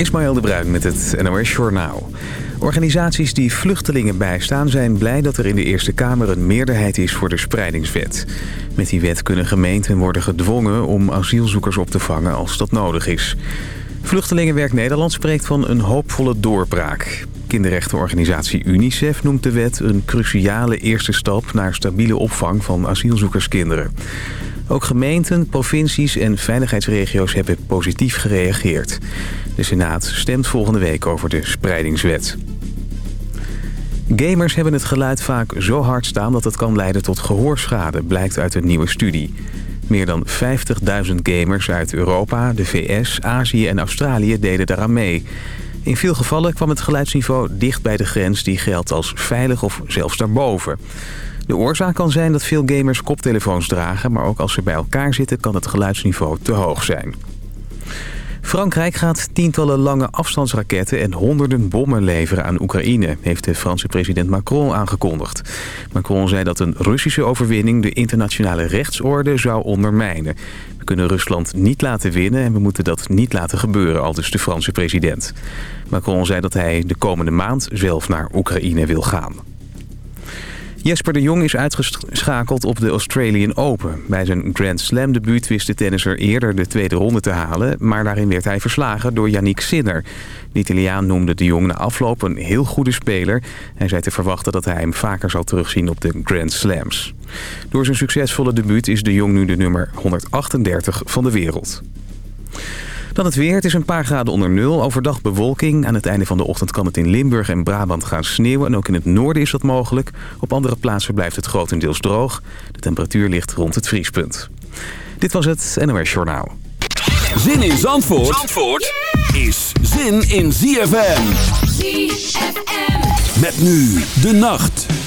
Ismaël de Bruin met het NOS Journaal. Organisaties die vluchtelingen bijstaan zijn blij dat er in de Eerste Kamer een meerderheid is voor de spreidingswet. Met die wet kunnen gemeenten worden gedwongen om asielzoekers op te vangen als dat nodig is. Vluchtelingenwerk Nederland spreekt van een hoopvolle doorbraak. Kinderrechtenorganisatie UNICEF noemt de wet een cruciale eerste stap naar stabiele opvang van asielzoekerskinderen. Ook gemeenten, provincies en veiligheidsregio's hebben positief gereageerd. De Senaat stemt volgende week over de spreidingswet. Gamers hebben het geluid vaak zo hard staan dat het kan leiden tot gehoorschade, blijkt uit een nieuwe studie. Meer dan 50.000 gamers uit Europa, de VS, Azië en Australië deden daaraan mee. In veel gevallen kwam het geluidsniveau dicht bij de grens die geldt als veilig of zelfs daarboven. De oorzaak kan zijn dat veel gamers koptelefoons dragen... maar ook als ze bij elkaar zitten kan het geluidsniveau te hoog zijn. Frankrijk gaat tientallen lange afstandsraketten en honderden bommen leveren aan Oekraïne, heeft de Franse president Macron aangekondigd. Macron zei dat een Russische overwinning de internationale rechtsorde zou ondermijnen. We kunnen Rusland niet laten winnen en we moeten dat niet laten gebeuren, al dus de Franse president. Macron zei dat hij de komende maand zelf naar Oekraïne wil gaan. Jesper de Jong is uitgeschakeld op de Australian Open. Bij zijn Grand Slam debuut wist de tennisser eerder de tweede ronde te halen... maar daarin werd hij verslagen door Yannick Sinner. De Italiaan noemde de Jong na afloop een heel goede speler. Hij zei te verwachten dat hij hem vaker zal terugzien op de Grand Slams. Door zijn succesvolle debuut is de Jong nu de nummer 138 van de wereld. Dan het weer. Het is een paar graden onder nul. Overdag bewolking. Aan het einde van de ochtend kan het in Limburg en Brabant gaan sneeuwen. En ook in het noorden is dat mogelijk. Op andere plaatsen blijft het grotendeels droog. De temperatuur ligt rond het vriespunt. Dit was het NOS Journaal. Zin in Zandvoort, Zandvoort is zin in ZFM. ZFM. Met nu de nacht.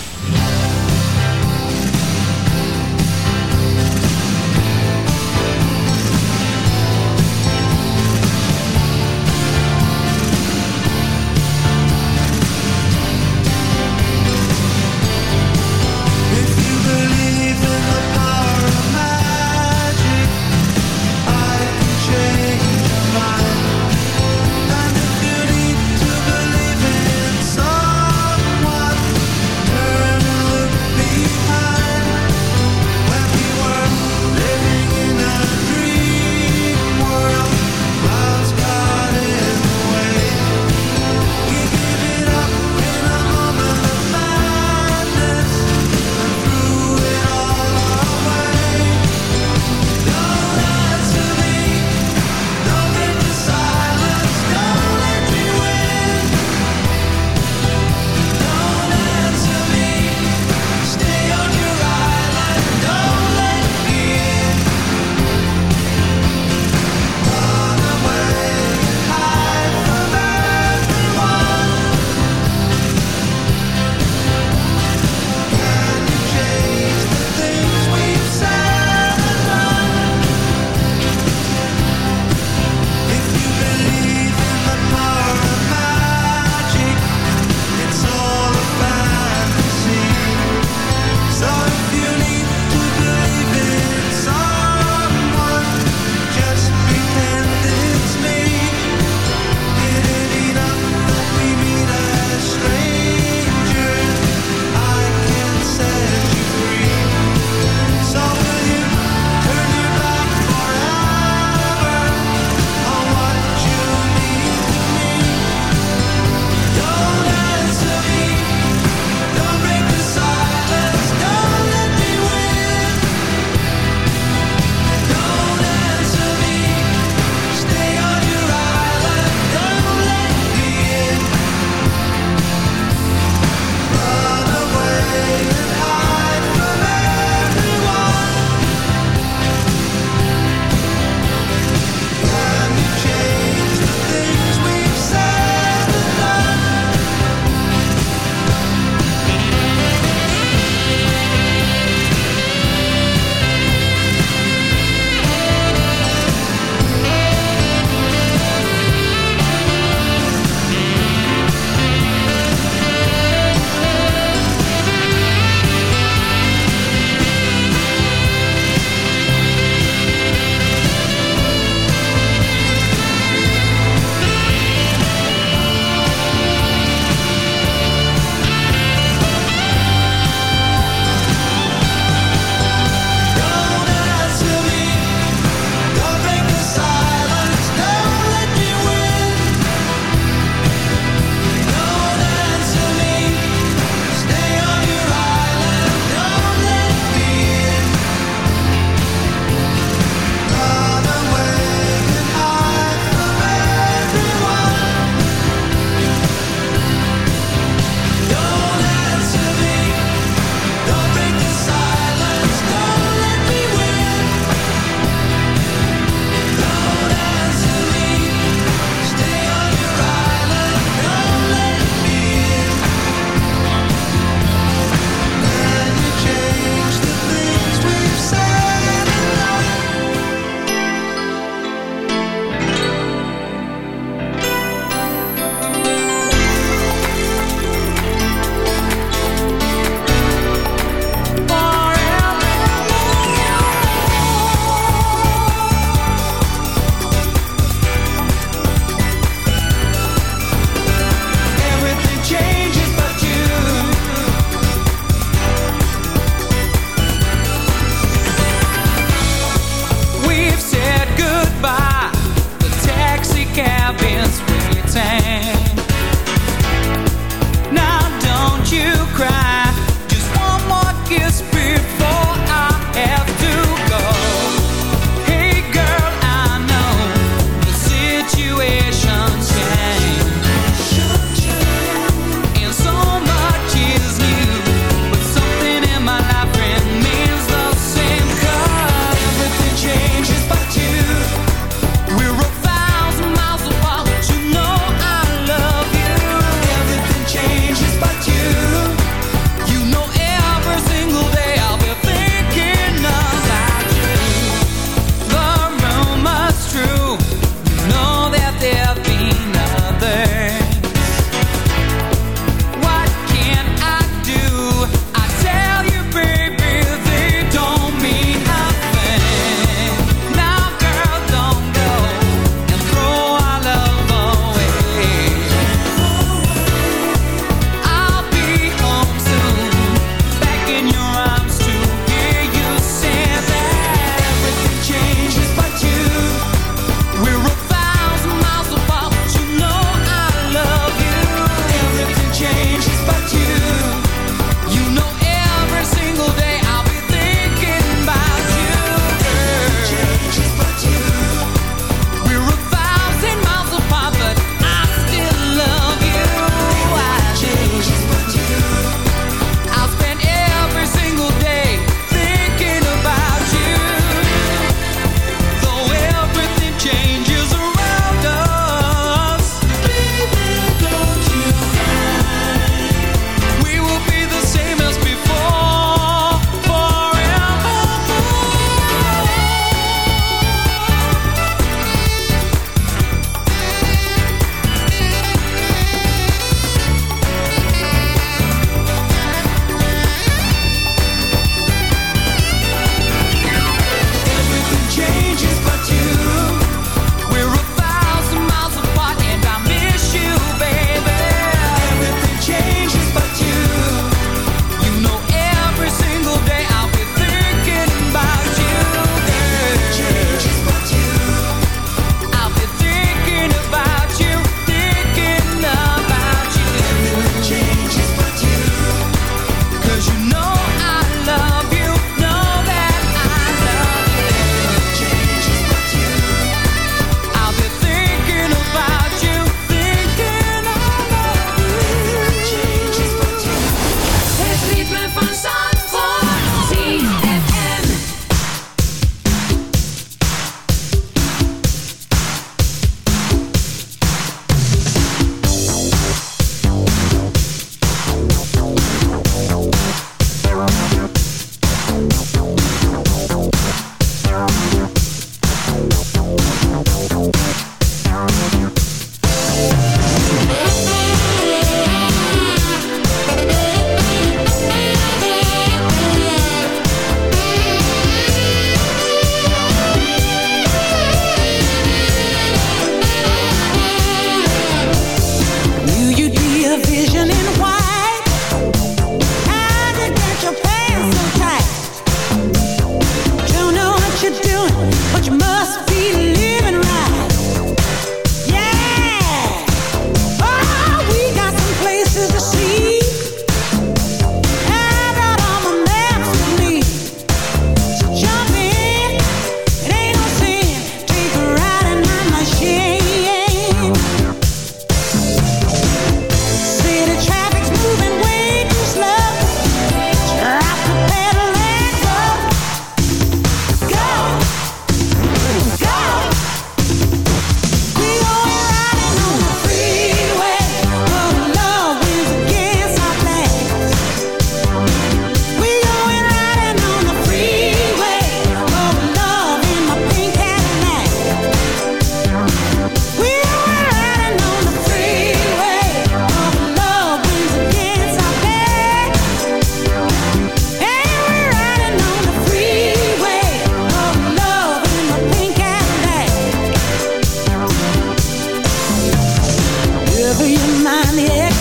the air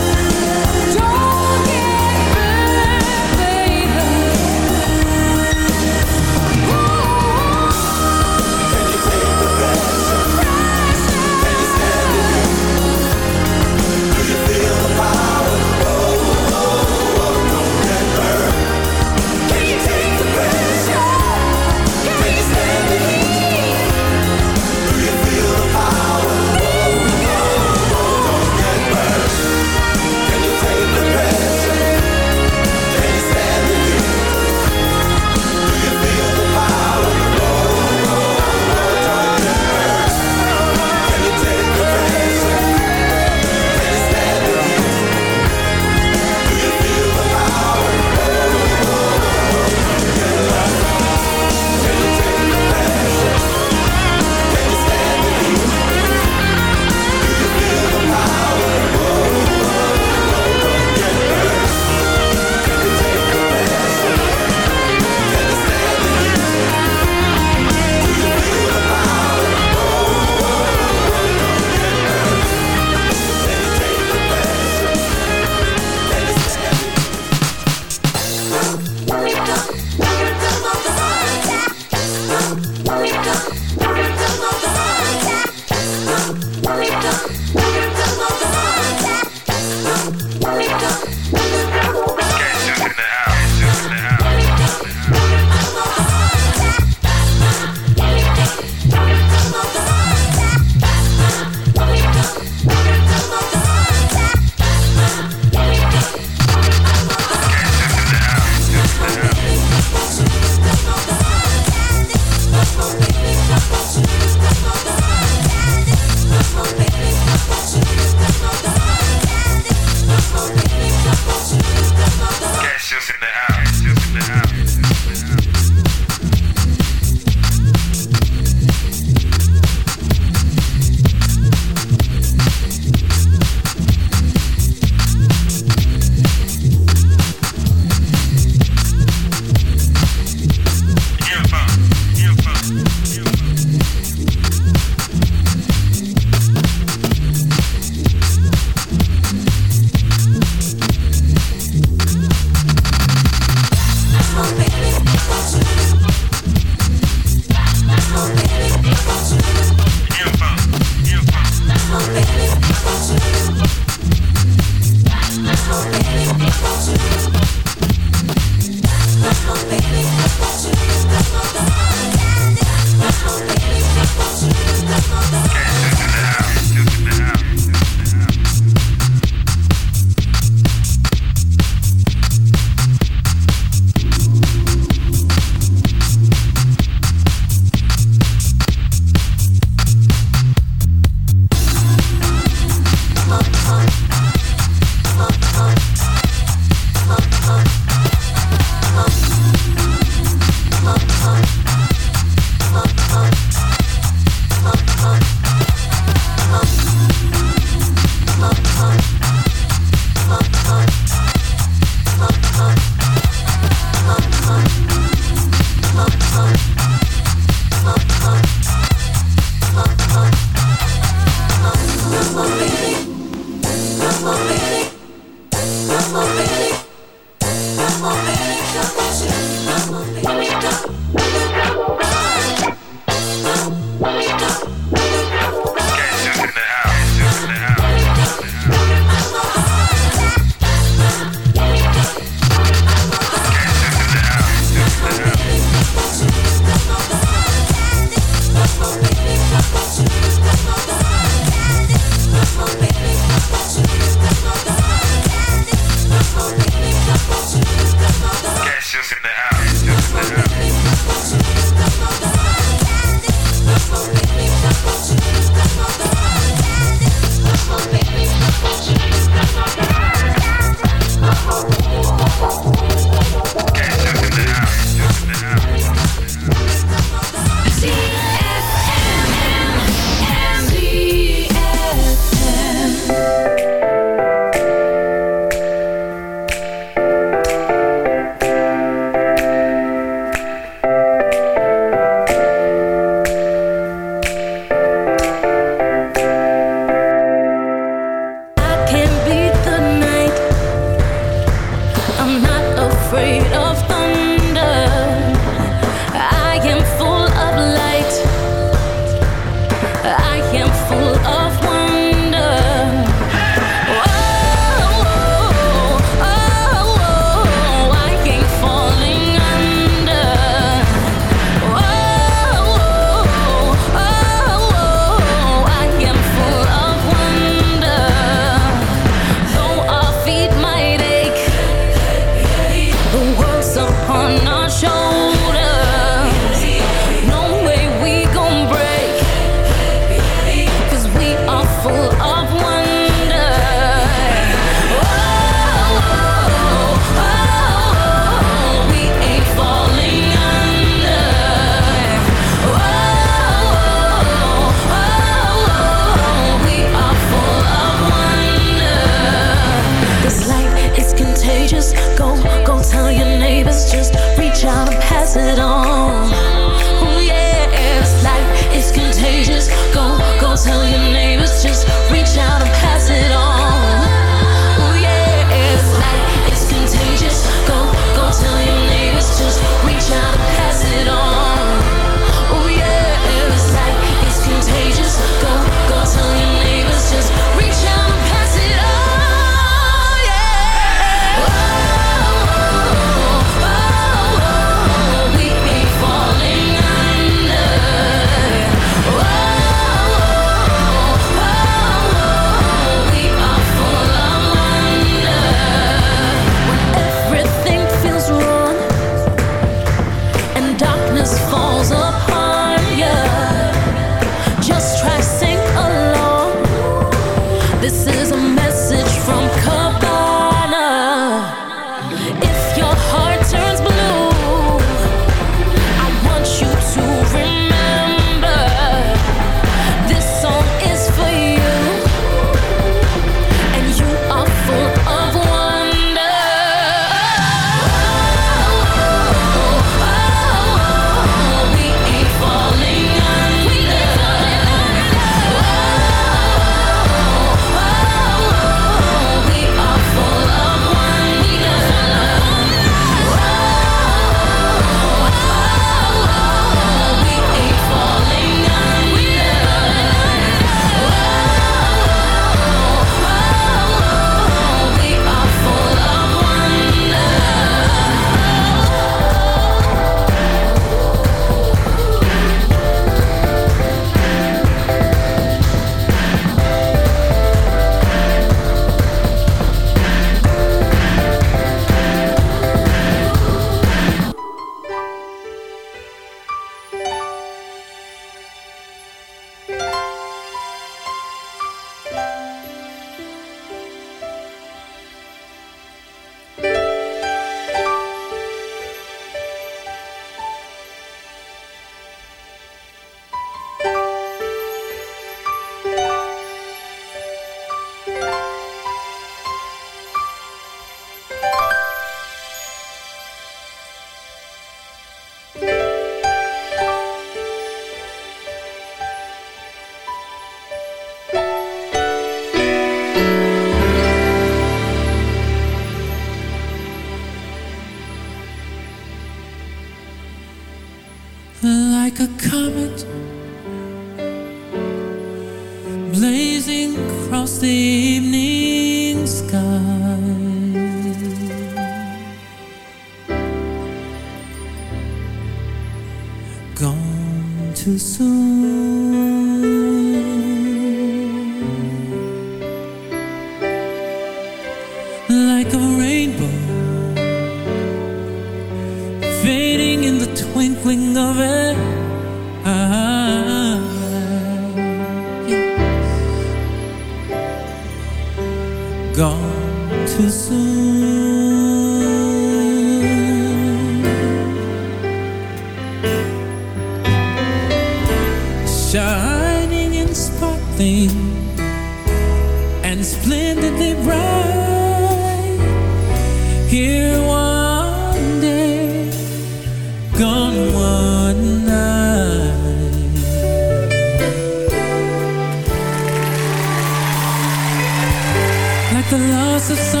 we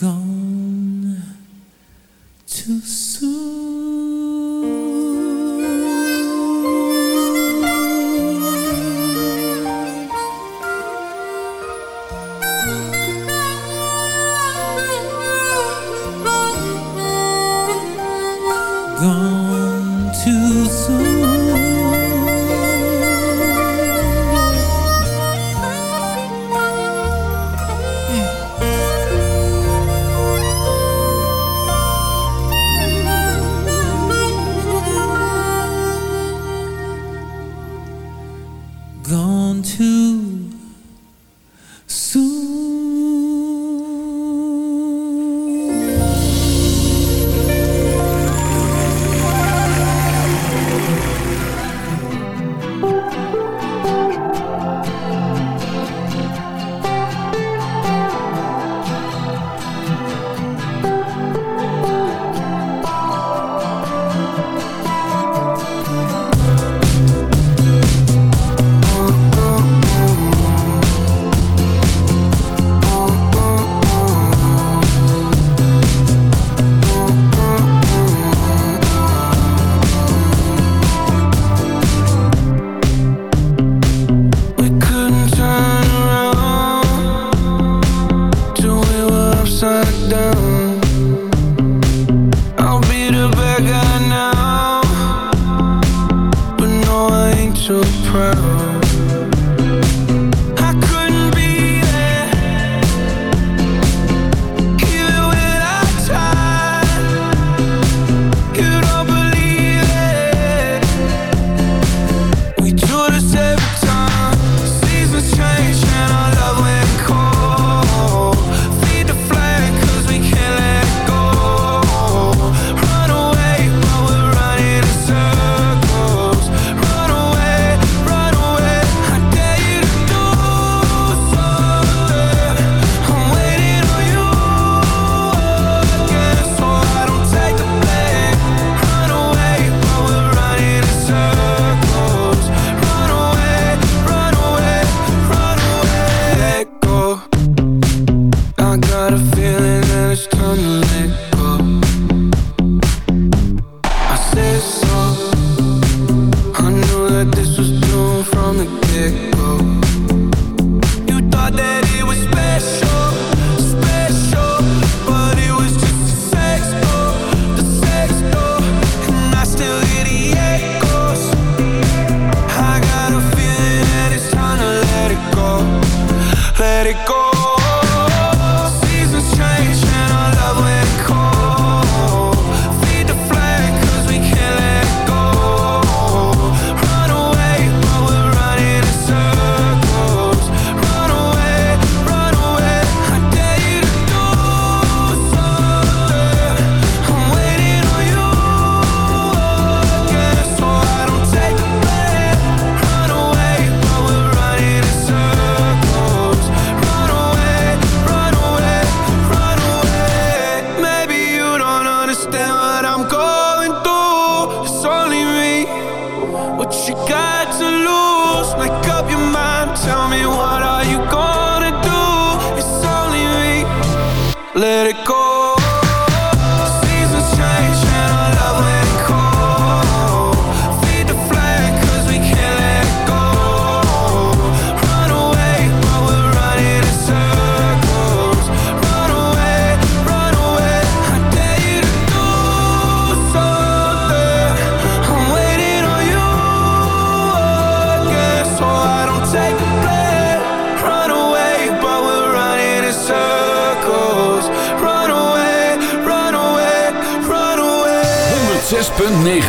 gone. Let it go.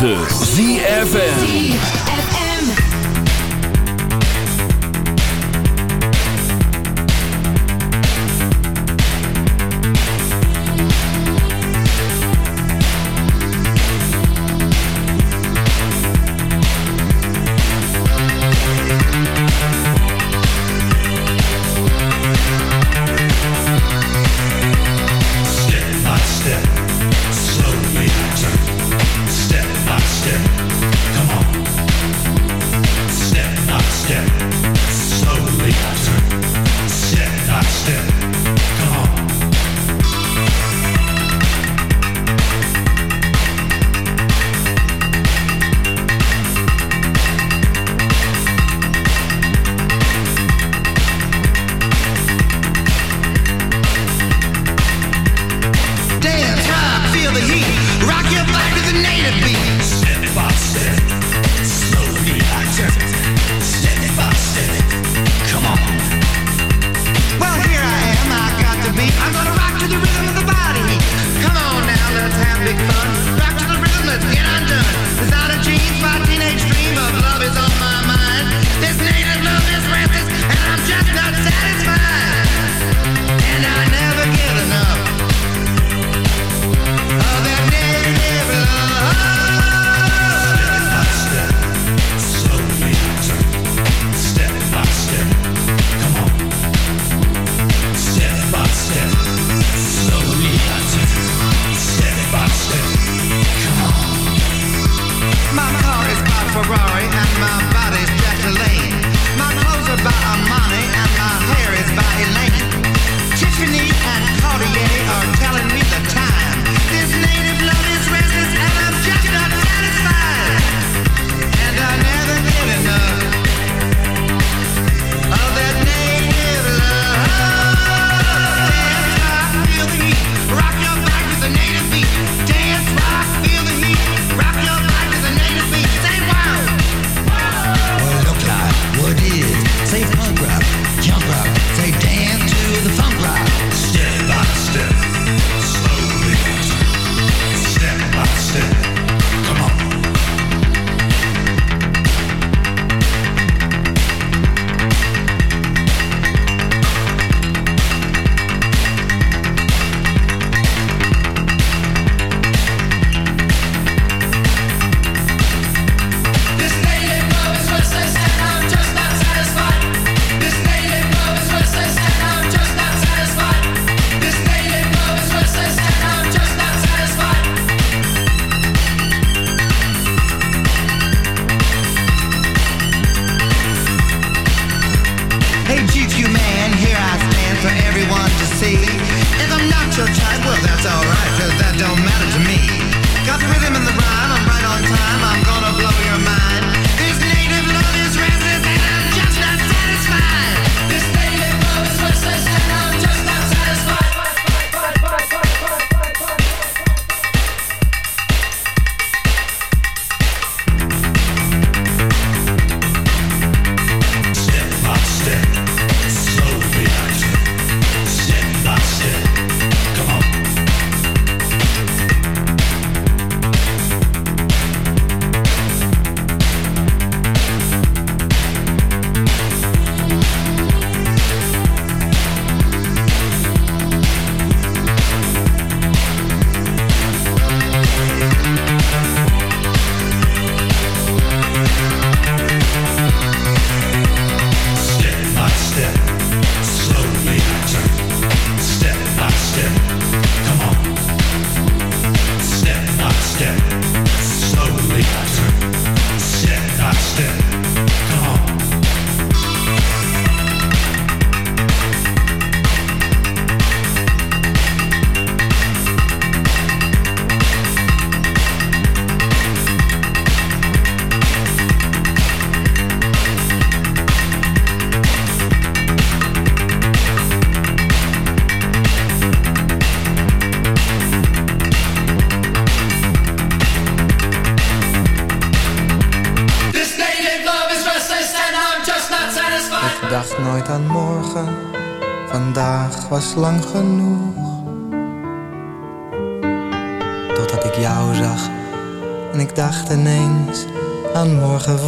9.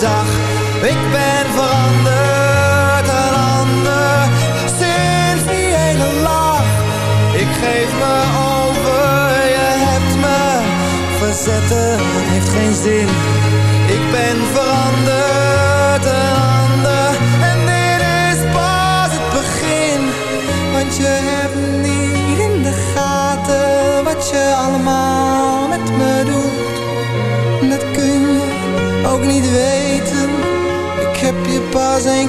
Ik ben veranderd, een ander, sinds die hele lach. Ik geef me over, je hebt me verzetten, het heeft geen zin. Ik ben veranderd, een ander, en dit is pas het begin. Want je hebt niet in de gaten wat je allemaal pas een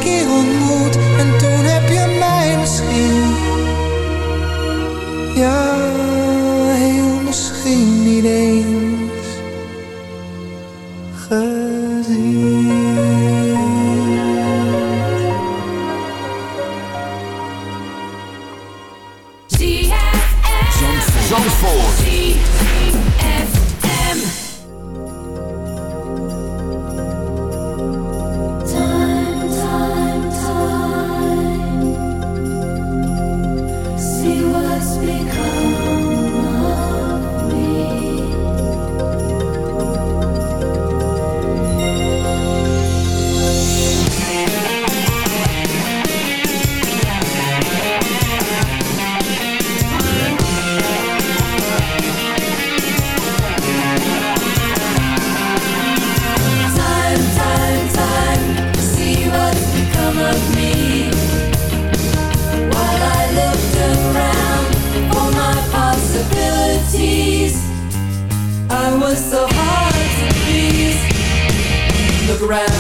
Look around,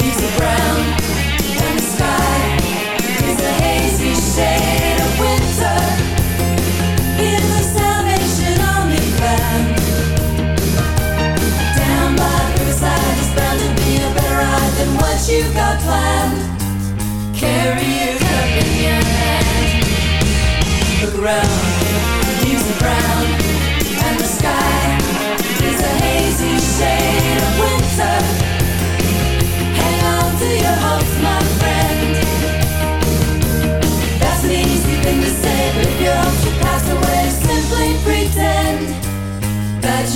leaves are brown, and the sky is a hazy shade of winter. In Salvation. Down by the riverside is bound to be a better ride than what you've got planned. Carry in your hand. Around,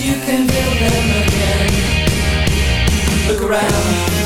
you can build them again. Look around,